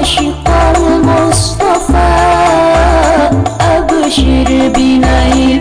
عاشق المصطفى أبشر بنيل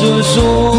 着说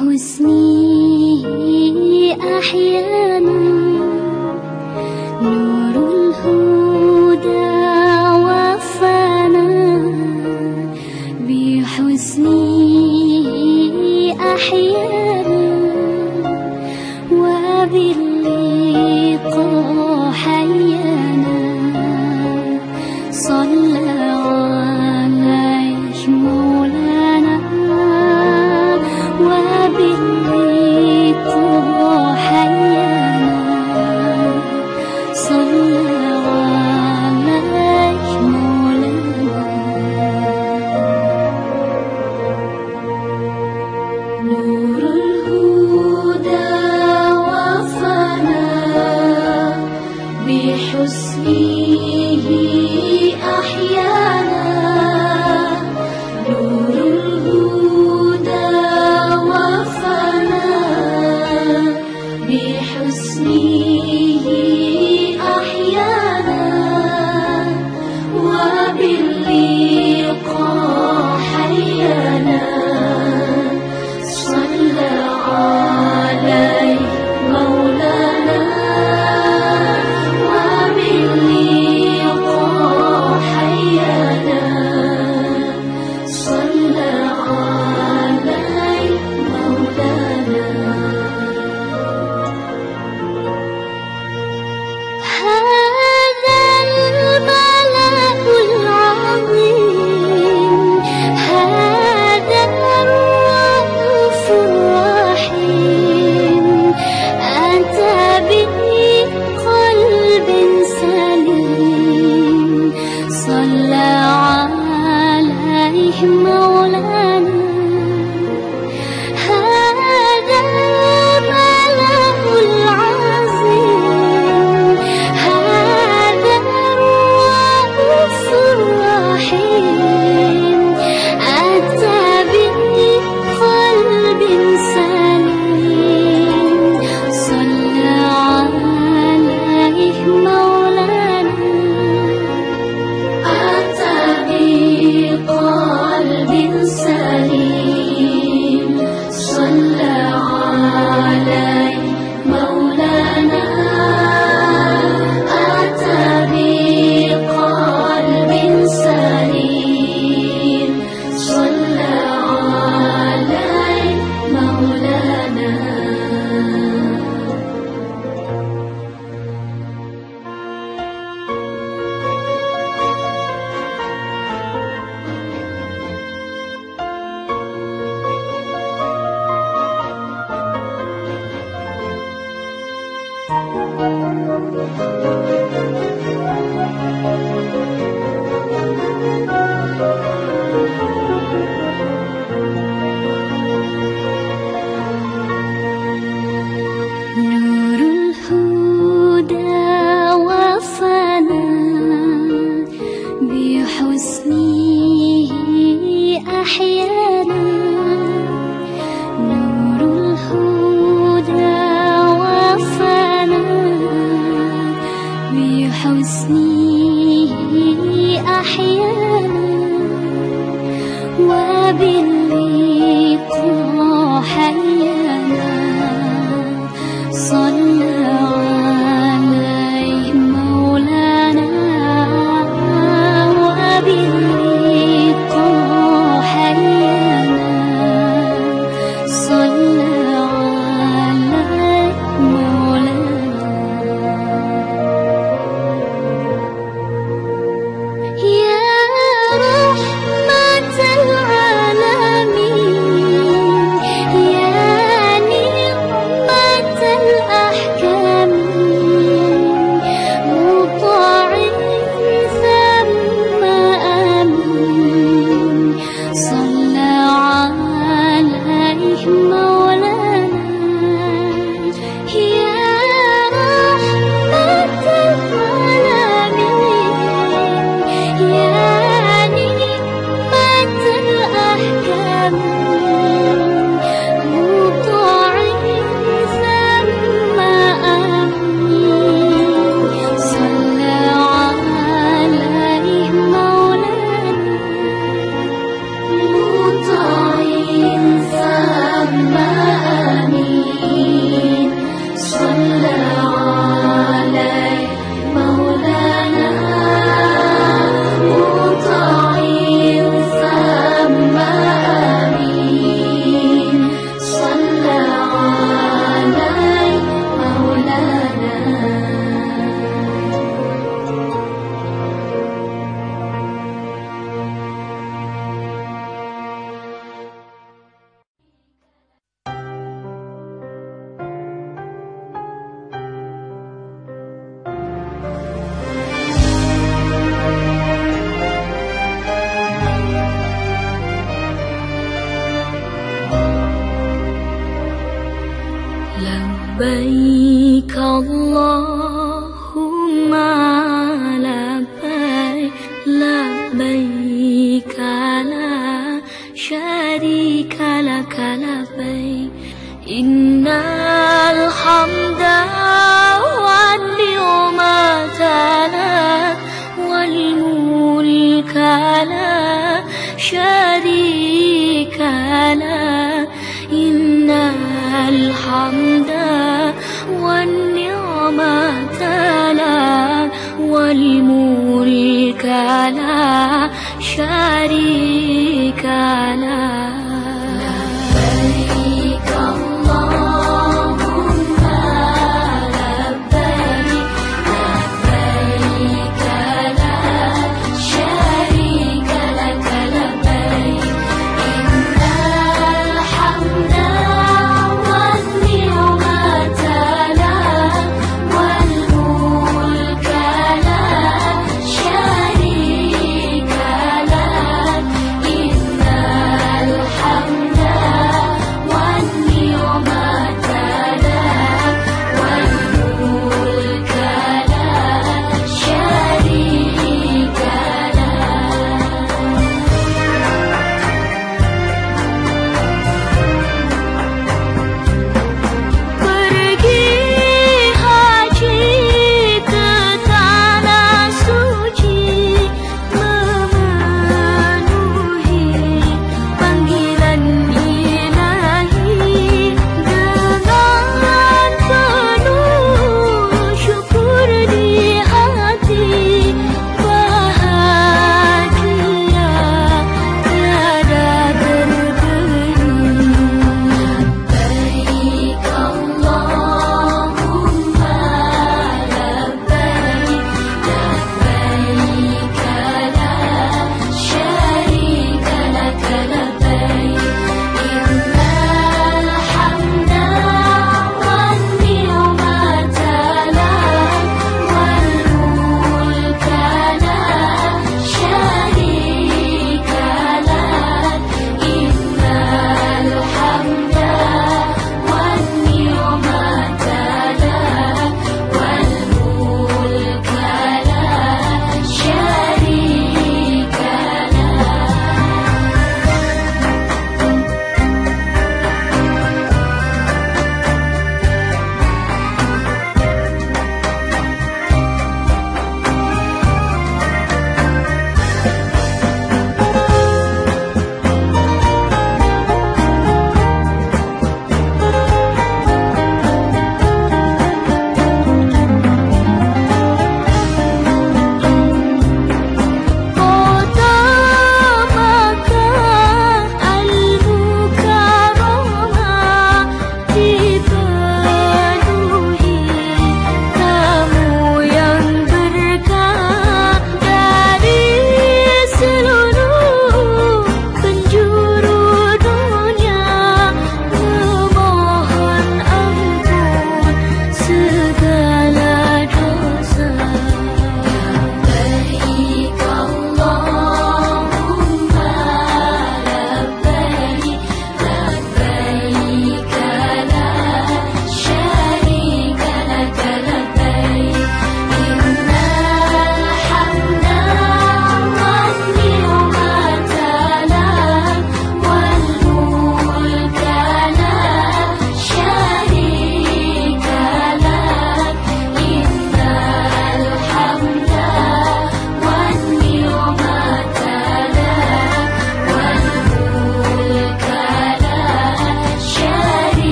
حسني أحيانا الحمد والنعمة له والملك لا شريك له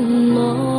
落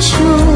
树